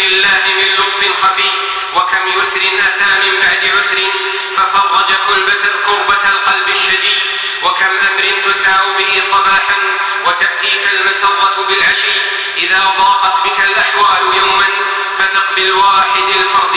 لله من لطف خفي وكم يسر أتى من بعد عسر ففرج كربة, كربة القلب الشجي وكم أمر تساء به صباحا وتأتيك المسرة بالعشي إذا ضاقت بك الأحوال يوما فثق بالواحد الفرد